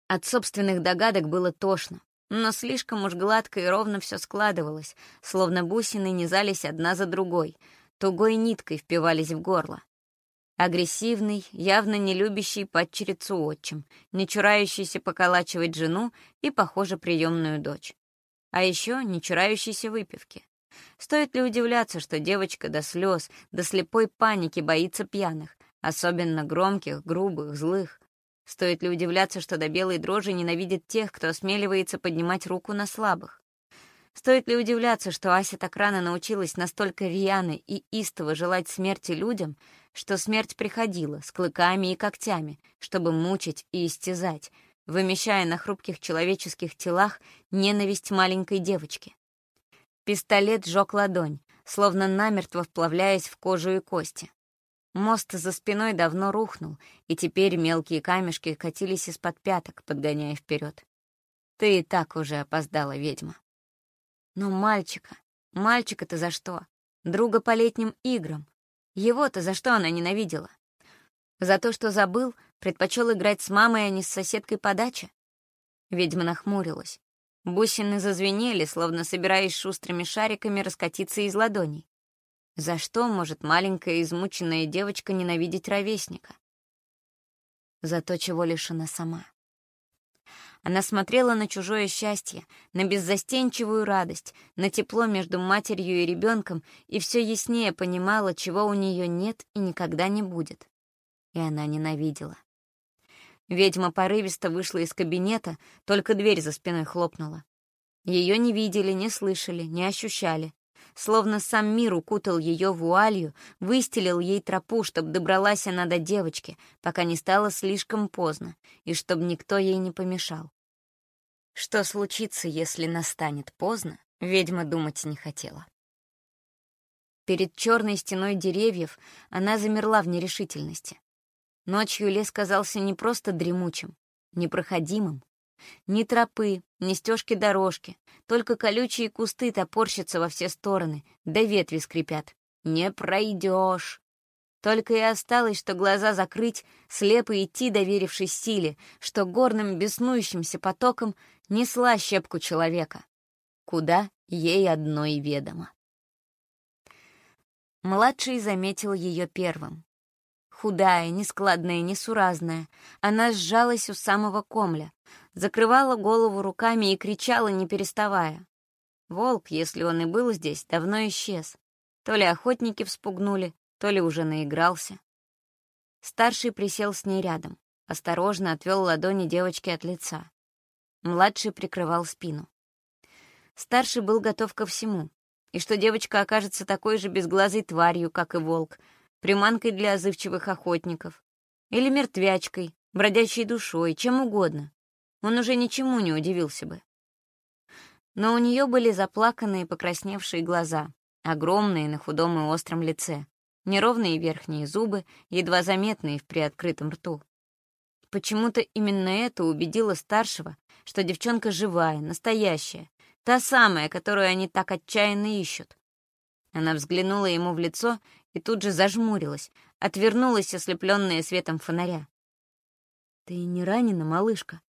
От собственных догадок было тошно, но слишком уж гладко и ровно все складывалось, словно бусины низались одна за другой — тугой ниткой впивались в горло. Агрессивный, явно не любящий падчерицу отчим, не чурающийся поколачивать жену и, похоже, приемную дочь. А еще не чурающийся выпивки. Стоит ли удивляться, что девочка до слез, до слепой паники боится пьяных, особенно громких, грубых, злых? Стоит ли удивляться, что до белой дрожи ненавидит тех, кто осмеливается поднимать руку на слабых? Стоит ли удивляться, что Ася так рано научилась настолько рьяно и истово желать смерти людям, что смерть приходила с клыками и когтями, чтобы мучить и истязать, вымещая на хрупких человеческих телах ненависть маленькой девочки. Пистолет сжег ладонь, словно намертво вплавляясь в кожу и кости. Мост за спиной давно рухнул, и теперь мелкие камешки катились из-под пяток, подгоняя вперед. Ты и так уже опоздала, ведьма. Но мальчика, мальчика-то за что? Друга по летним играм. Его-то за что она ненавидела? За то, что забыл, предпочел играть с мамой, а не с соседкой по даче? Ведьма нахмурилась. Бусины зазвенели, словно собираясь шустрыми шариками раскатиться из ладоней. За что может маленькая измученная девочка ненавидеть ровесника? За то, чего лишена сама. Она смотрела на чужое счастье, на беззастенчивую радость, на тепло между матерью и ребенком и все яснее понимала, чего у нее нет и никогда не будет. И она ненавидела. Ведьма порывисто вышла из кабинета, только дверь за спиной хлопнула. Ее не видели, не слышали, не ощущали. словно сам мир укутал ее вуалью, выстелил ей тропу, чтобы добралась она до девочки, пока не стало слишком поздно, и чтобы никто ей не помешал. Что случится, если настанет поздно, ведьма думать не хотела. Перед черной стеной деревьев она замерла в нерешительности. Ночью лес казался не просто дремучим, непроходимым. Ни тропы, ни стежки дорожки, только колючие кусты топорщатся во все стороны, да ветви скрипят. Не пройдешь. Только и осталось, что глаза закрыть, слепо идти, доверившись силе, что горным беснующимся потоком несла щепку человека. Куда ей одной ведомо. Младший заметил ее первым. Худая, нескладная, несуразная, она сжалась у самого комля, закрывала голову руками и кричала, не переставая. Волк, если он и был здесь, давно исчез. То ли охотники вспугнули, то ли уже наигрался. Старший присел с ней рядом, осторожно отвел ладони девочки от лица. Младший прикрывал спину. Старший был готов ко всему, и что девочка окажется такой же безглазой тварью, как и волк, приманкой для озывчивых охотников, или мертвячкой, бродячей душой, чем угодно. Он уже ничему не удивился бы. Но у нее были заплаканные покрасневшие глаза, огромные на худом и остром лице, неровные верхние зубы, едва заметные в приоткрытом рту. Почему-то именно это убедило старшего, что девчонка живая, настоящая, та самая, которую они так отчаянно ищут. Она взглянула ему в лицо и тут же зажмурилась, отвернулась, ослепленная светом фонаря. «Ты не ранена, малышка?»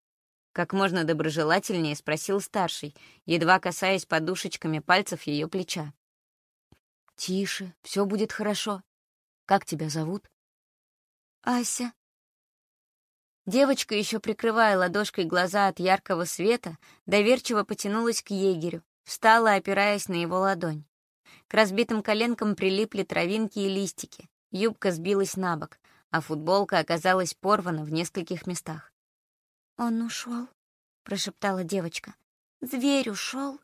Как можно доброжелательнее спросил старший, едва касаясь подушечками пальцев ее плеча. «Тише, все будет хорошо. Как тебя зовут?» «Ася». Девочка, еще прикрывая ладошкой глаза от яркого света, доверчиво потянулась к егерю, встала, опираясь на его ладонь. К разбитым коленкам прилипли травинки и листики, юбка сбилась на бок, а футболка оказалась порвана в нескольких местах. «Он ушел», — прошептала девочка. «Зверь ушел?»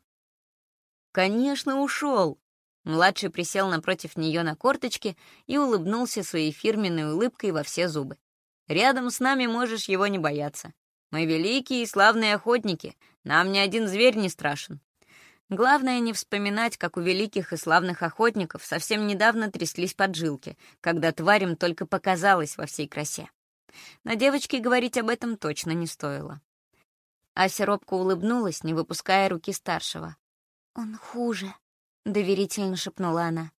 «Конечно, ушел!» Младший присел напротив нее на корточке и улыбнулся своей фирменной улыбкой во все зубы. «Рядом с нами можешь его не бояться. Мы великие и славные охотники, нам ни один зверь не страшен». Главное не вспоминать, как у великих и славных охотников совсем недавно тряслись поджилки, когда тварям только показалось во всей красе. Но девочке говорить об этом точно не стоило. Ася робко улыбнулась, не выпуская руки старшего. «Он хуже», — доверительно шепнула она.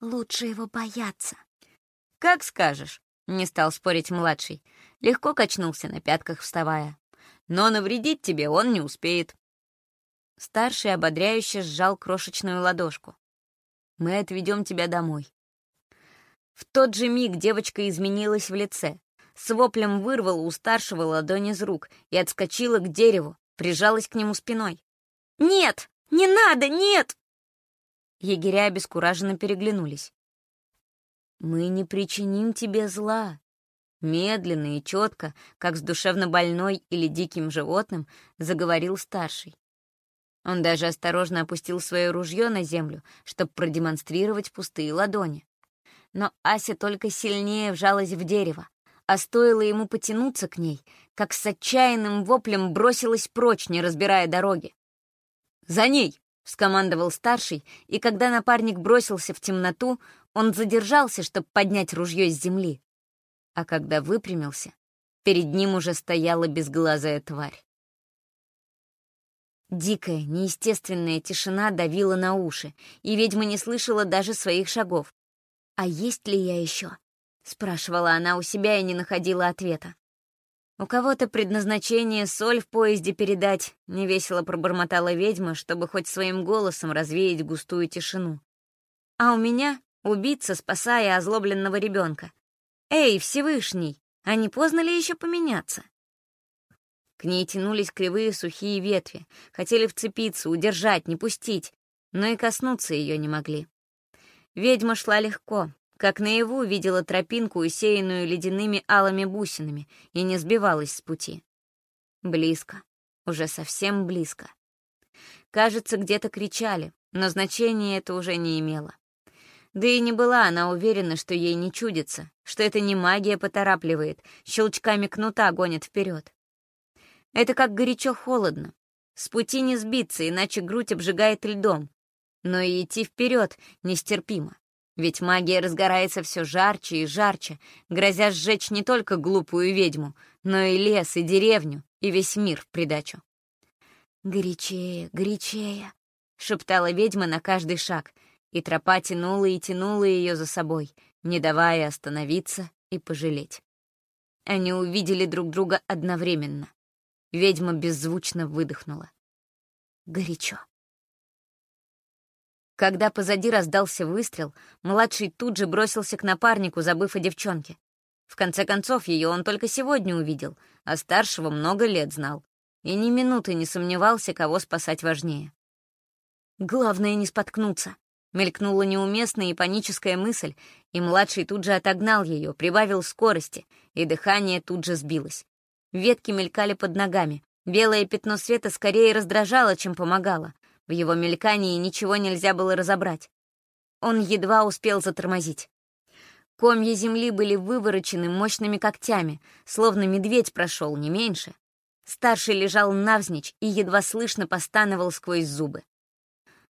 «Лучше его бояться». «Как скажешь», — не стал спорить младший. Легко качнулся на пятках, вставая. «Но навредить тебе он не успеет». Старший ободряюще сжал крошечную ладошку. «Мы отведем тебя домой». В тот же миг девочка изменилась в лице. С воплем вырвала у старшего ладонь из рук и отскочила к дереву, прижалась к нему спиной. «Нет! Не надо! Нет!» Егеря обескураженно переглянулись. «Мы не причиним тебе зла», медленно и четко, как с душевно больной или диким животным, заговорил старший. Он даже осторожно опустил свое ружье на землю, чтобы продемонстрировать пустые ладони. Но Ася только сильнее вжалась в дерево, а стоило ему потянуться к ней, как с отчаянным воплем бросилась прочь, не разбирая дороги. «За ней!» — скомандовал старший, и когда напарник бросился в темноту, он задержался, чтобы поднять ружье с земли. А когда выпрямился, перед ним уже стояла безглазая тварь. Дикая, неестественная тишина давила на уши, и ведьма не слышала даже своих шагов. «А есть ли я еще?» — спрашивала она у себя и не находила ответа. «У кого-то предназначение соль в поезде передать», — невесело пробормотала ведьма, чтобы хоть своим голосом развеять густую тишину. «А у меня — убийца, спасая озлобленного ребенка. Эй, Всевышний, а не поздно ли еще поменяться?» К ней тянулись кривые сухие ветви, хотели вцепиться, удержать, не пустить, но и коснуться ее не могли. Ведьма шла легко, как наяву видела тропинку, усеянную ледяными алыми бусинами, и не сбивалась с пути. Близко, уже совсем близко. Кажется, где-то кричали, но значения это уже не имело. Да и не была она уверена, что ей не чудится, что это не магия поторапливает, щелчками кнута гонит вперед. Это как горячо-холодно. С пути не сбиться, иначе грудь обжигает льдом. Но и идти вперед нестерпимо. Ведь магия разгорается все жарче и жарче, грозя сжечь не только глупую ведьму, но и лес, и деревню, и весь мир в придачу. «Горячее, горячее», — шептала ведьма на каждый шаг, и тропа тянула и тянула ее за собой, не давая остановиться и пожалеть. Они увидели друг друга одновременно. Ведьма беззвучно выдохнула. Горячо. Когда позади раздался выстрел, младший тут же бросился к напарнику, забыв о девчонке. В конце концов, ее он только сегодня увидел, а старшего много лет знал. И ни минуты не сомневался, кого спасать важнее. Главное не споткнуться. Мелькнула неуместная и паническая мысль, и младший тут же отогнал ее, прибавил скорости, и дыхание тут же сбилось. Ветки мелькали под ногами. Белое пятно света скорее раздражало, чем помогало. В его мелькании ничего нельзя было разобрать. Он едва успел затормозить. Комья земли были выворочены мощными когтями, словно медведь прошел, не меньше. Старший лежал навзничь и едва слышно постановал сквозь зубы.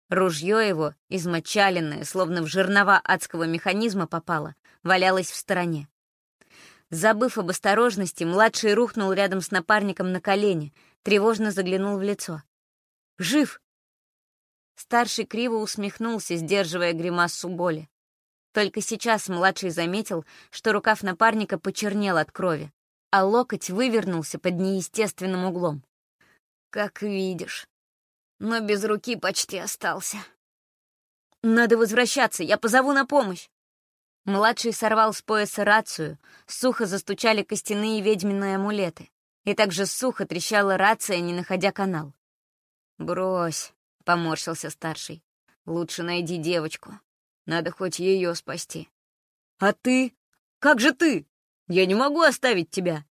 Ружье его, измочаленное, словно в жернова адского механизма попало, валялось в стороне. Забыв об осторожности, младший рухнул рядом с напарником на колени, тревожно заглянул в лицо. «Жив!» Старший криво усмехнулся, сдерживая гримасу боли. Только сейчас младший заметил, что рукав напарника почернел от крови, а локоть вывернулся под неестественным углом. «Как видишь», но без руки почти остался. «Надо возвращаться, я позову на помощь!» Младший сорвал с пояса рацию, сухо застучали костяные ведьминые амулеты, и также сухо трещала рация, не находя канал. «Брось», — поморщился старший, — «лучше найди девочку. Надо хоть ее спасти». «А ты? Как же ты? Я не могу оставить тебя!»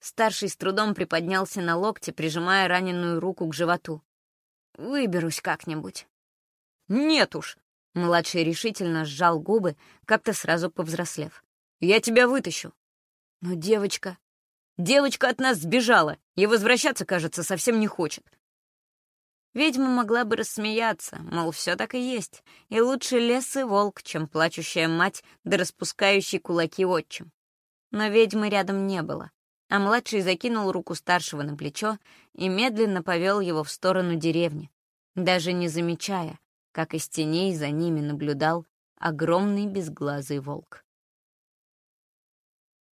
Старший с трудом приподнялся на локте, прижимая раненую руку к животу. Выберусь как-нибудь». «Нет уж!» — младший решительно сжал губы, как-то сразу повзрослев. «Я тебя вытащу». «Но девочка...» «Девочка от нас сбежала, и возвращаться, кажется, совсем не хочет». Ведьма могла бы рассмеяться, мол, все так и есть, и лучше лес и волк, чем плачущая мать да распускающий кулаки отчим. Но ведьмы рядом не было а младший закинул руку старшего на плечо и медленно повел его в сторону деревни, даже не замечая, как из теней за ними наблюдал огромный безглазый волк.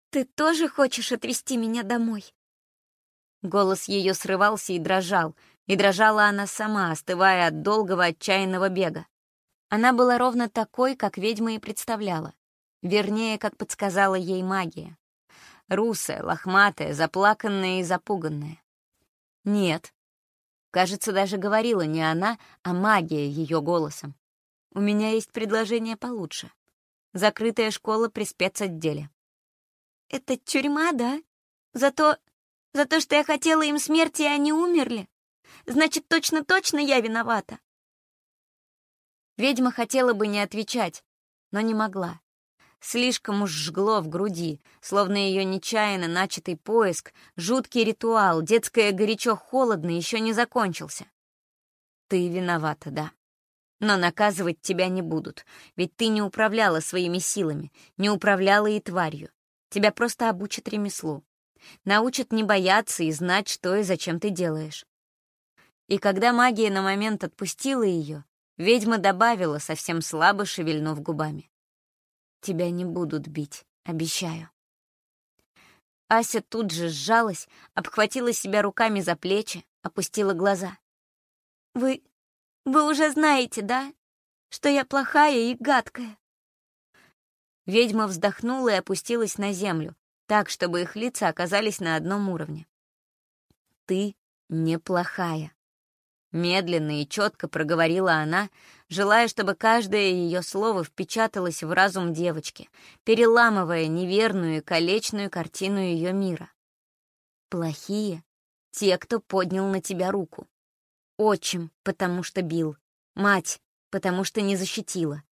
«Ты тоже хочешь отвезти меня домой?» Голос ее срывался и дрожал, и дрожала она сама, остывая от долгого отчаянного бега. Она была ровно такой, как ведьма и представляла. Вернее, как подсказала ей магия. Русая, лохматая, заплаканная и запуганная. Нет. Кажется, даже говорила не она, а магия ее голосом. У меня есть предложение получше. Закрытая школа при спецотделе. Это тюрьма, да? За то, за то, что я хотела им смерти, и они умерли? Значит, точно-точно я виновата. Ведьма хотела бы не отвечать, но не могла. Слишком уж жгло в груди, словно ее нечаянно начатый поиск, жуткий ритуал, детское горячо-холодно еще не закончился. Ты виновата, да. Но наказывать тебя не будут, ведь ты не управляла своими силами, не управляла и тварью. Тебя просто обучат ремеслу. Научат не бояться и знать, что и зачем ты делаешь. И когда магия на момент отпустила ее, ведьма добавила, совсем слабо шевельнув губами. Тебя не будут бить, обещаю. Ася тут же сжалась, обхватила себя руками за плечи, опустила глаза. «Вы... вы уже знаете, да? Что я плохая и гадкая?» Ведьма вздохнула и опустилась на землю, так, чтобы их лица оказались на одном уровне. «Ты неплохая», Медленно и четко проговорила она, желая, чтобы каждое ее слово впечаталось в разум девочки, переламывая неверную и колечную картину ее мира. Плохие — те, кто поднял на тебя руку. Отчим, потому что бил. Мать, потому что не защитила.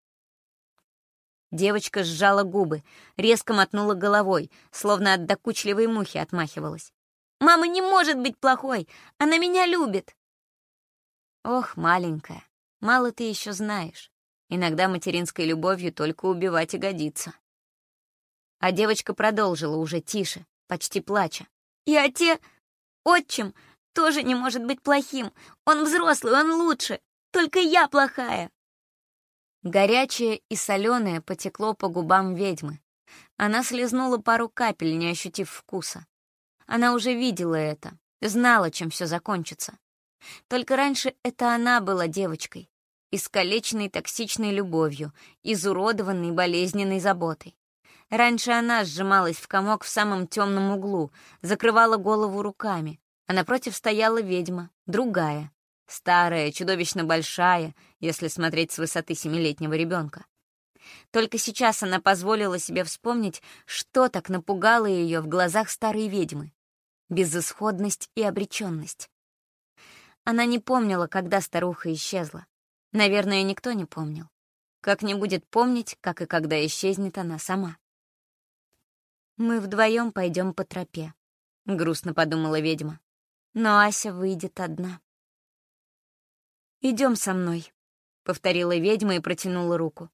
Девочка сжала губы, резко мотнула головой, словно от докучливой мухи отмахивалась. «Мама не может быть плохой! Она меня любит!» «Ох, маленькая, мало ты еще знаешь. Иногда материнской любовью только убивать и годится». А девочка продолжила уже тише, почти плача. «И отец, отчим, тоже не может быть плохим. Он взрослый, он лучше. Только я плохая». Горячее и соленое потекло по губам ведьмы. Она слезнула пару капель, не ощутив вкуса. Она уже видела это, знала, чем все закончится. Только раньше это она была девочкой, искалеченной токсичной любовью, изуродованной болезненной заботой. Раньше она сжималась в комок в самом темном углу, закрывала голову руками, а напротив стояла ведьма, другая, Старая, чудовищно большая, если смотреть с высоты семилетнего ребенка. Только сейчас она позволила себе вспомнить, что так напугало ее в глазах старой ведьмы. Безысходность и обреченность. Она не помнила, когда старуха исчезла. Наверное, никто не помнил. Как не будет помнить, как и когда исчезнет она сама. «Мы вдвоем пойдем по тропе», — грустно подумала ведьма. «Но Ася выйдет одна». «Идем со мной», — повторила ведьма и протянула руку.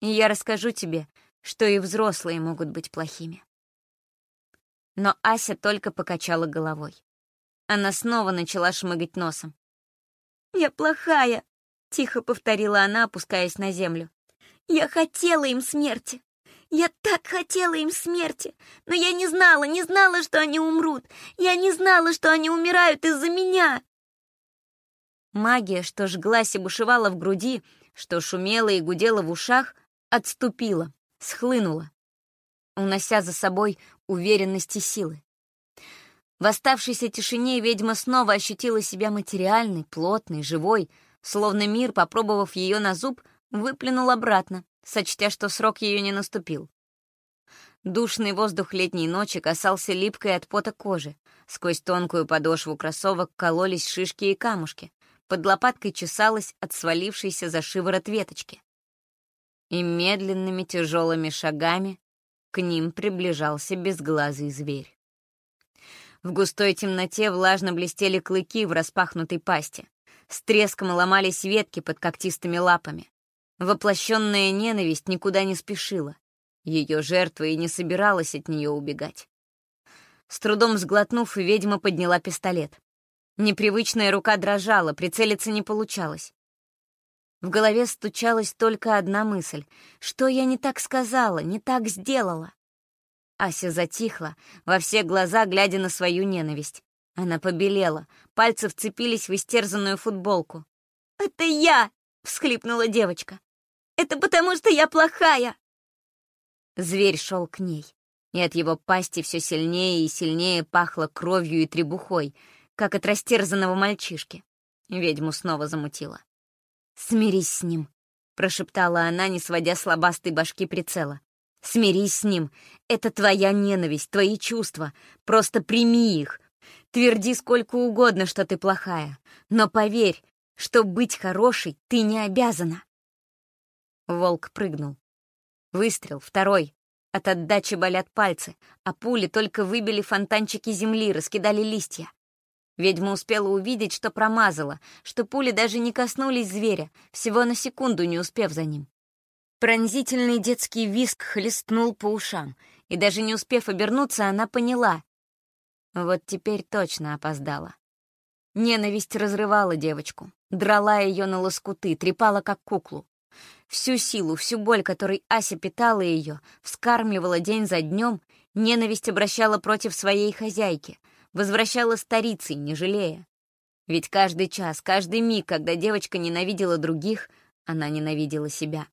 «И я расскажу тебе, что и взрослые могут быть плохими». Но Ася только покачала головой. Она снова начала шмыгать носом. «Я плохая», — тихо повторила она, опускаясь на землю. «Я хотела им смерти. Я так хотела им смерти, но я не знала, не знала, что они умрут. Я не знала, что они умирают из-за меня. Магия, что жглась и бушевала в груди, что шумела и гудела в ушах, отступила, схлынула, унося за собой уверенность и силы. В оставшейся тишине ведьма снова ощутила себя материальной, плотной, живой, словно мир, попробовав ее на зуб, выплюнул обратно, сочтя, что срок ее не наступил. Душный воздух летней ночи касался липкой от пота кожи. Сквозь тонкую подошву кроссовок кололись шишки и камушки под лопаткой чесалась от свалившейся за шиворот веточки. И медленными тяжелыми шагами к ним приближался безглазый зверь. В густой темноте влажно блестели клыки в распахнутой пасти. С треском ломались ветки под когтистыми лапами. Воплощенная ненависть никуда не спешила. Ее жертва и не собиралась от нее убегать. С трудом сглотнув, ведьма подняла пистолет. Непривычная рука дрожала, прицелиться не получалось. В голове стучалась только одна мысль. Что я не так сказала, не так сделала? Ася затихла, во все глаза глядя на свою ненависть. Она побелела, пальцы вцепились в истерзанную футболку. «Это я!» — всхлипнула девочка. «Это потому, что я плохая!» Зверь шел к ней, и от его пасти все сильнее и сильнее пахло кровью и требухой — как от растерзанного мальчишки. Ведьму снова замутила. «Смирись с ним», — прошептала она, не сводя с лобастой башки прицела. «Смирись с ним. Это твоя ненависть, твои чувства. Просто прими их. Тверди сколько угодно, что ты плохая. Но поверь, что быть хорошей ты не обязана». Волк прыгнул. Выстрел, второй. От отдачи болят пальцы, а пули только выбили фонтанчики земли, раскидали листья. Ведьма успела увидеть, что промазала, что пули даже не коснулись зверя, всего на секунду не успев за ним. Пронзительный детский виск хлестнул по ушам, и даже не успев обернуться, она поняла. Вот теперь точно опоздала. Ненависть разрывала девочку, драла ее на лоскуты, трепала как куклу. Всю силу, всю боль, которой Ася питала ее, вскармливала день за днем, ненависть обращала против своей хозяйки, возвращала старицей, не жалея. Ведь каждый час, каждый миг, когда девочка ненавидела других, она ненавидела себя.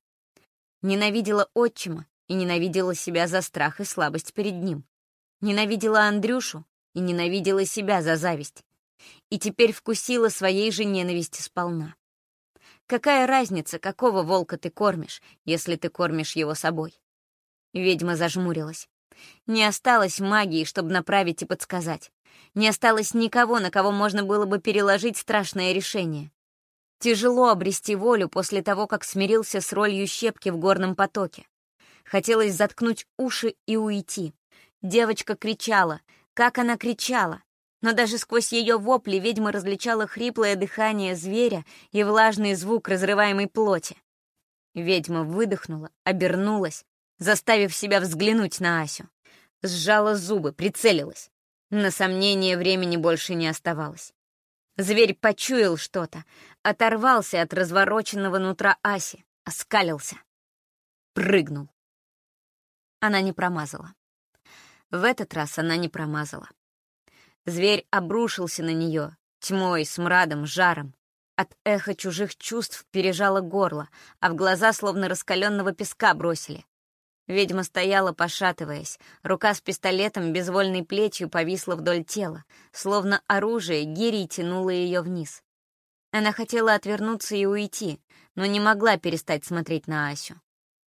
Ненавидела отчима и ненавидела себя за страх и слабость перед ним. Ненавидела Андрюшу и ненавидела себя за зависть. И теперь вкусила своей же ненависти сполна. Какая разница, какого волка ты кормишь, если ты кормишь его собой? Ведьма зажмурилась. Не осталось магии, чтобы направить и подсказать. Не осталось никого, на кого можно было бы переложить страшное решение. Тяжело обрести волю после того, как смирился с ролью щепки в горном потоке. Хотелось заткнуть уши и уйти. Девочка кричала. Как она кричала! Но даже сквозь ее вопли ведьма различала хриплое дыхание зверя и влажный звук разрываемой плоти. Ведьма выдохнула, обернулась, заставив себя взглянуть на Асю. Сжала зубы, прицелилась. На сомнение времени больше не оставалось. Зверь почуял что-то, оторвался от развороченного нутра Аси, оскалился. Прыгнул. Она не промазала. В этот раз она не промазала. Зверь обрушился на нее, тьмой, смрадом, жаром. От эха чужих чувств пережало горло, а в глаза словно раскаленного песка бросили. Ведьма стояла, пошатываясь. Рука с пистолетом безвольной плетью повисла вдоль тела, словно оружие гирей тянуло ее вниз. Она хотела отвернуться и уйти, но не могла перестать смотреть на Асю.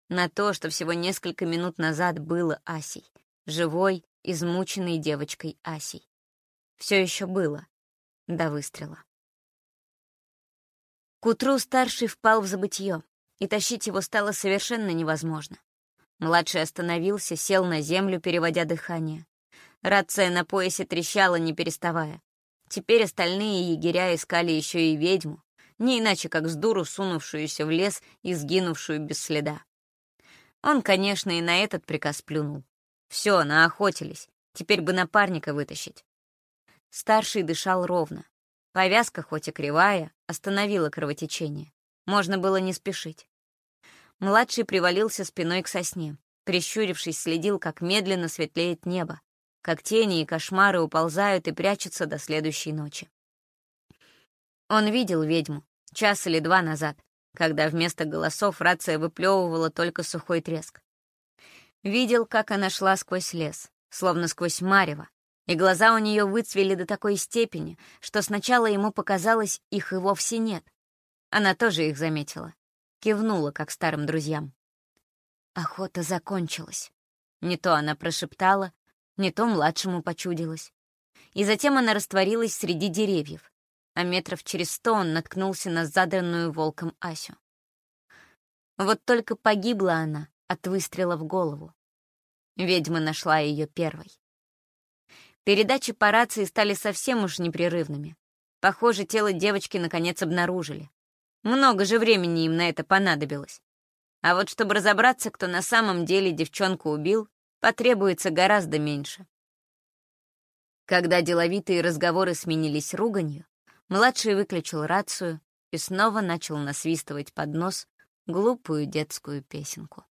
На то, что всего несколько минут назад было Асей. Живой, измученной девочкой Асей. Все еще было. До выстрела. К утру старший впал в забытье, и тащить его стало совершенно невозможно. Младший остановился, сел на землю, переводя дыхание. Рация на поясе трещала, не переставая. Теперь остальные егеря искали еще и ведьму, не иначе как с дуру сунувшуюся в лес и сгинувшую без следа. Он, конечно, и на этот приказ плюнул. Все, наохотились, теперь бы напарника вытащить. Старший дышал ровно. Повязка, хоть и кривая, остановила кровотечение. Можно было не спешить. Младший привалился спиной к сосне. Прищурившись, следил, как медленно светлеет небо, как тени и кошмары уползают и прячутся до следующей ночи. Он видел ведьму час или два назад, когда вместо голосов рация выплевывала только сухой треск. Видел, как она шла сквозь лес, словно сквозь марево, и глаза у нее выцвели до такой степени, что сначала ему показалось, их и вовсе нет. Она тоже их заметила кивнула, как старым друзьям. Охота закончилась. Не то она прошептала, не то младшему почудилась. И затем она растворилась среди деревьев, а метров через сто он наткнулся на задранную волком Асю. Вот только погибла она от выстрела в голову. Ведьма нашла ее первой. Передачи по рации стали совсем уж непрерывными. Похоже, тело девочки наконец обнаружили. Много же времени им на это понадобилось. А вот чтобы разобраться, кто на самом деле девчонку убил, потребуется гораздо меньше. Когда деловитые разговоры сменились руганью, младший выключил рацию и снова начал насвистывать под нос глупую детскую песенку.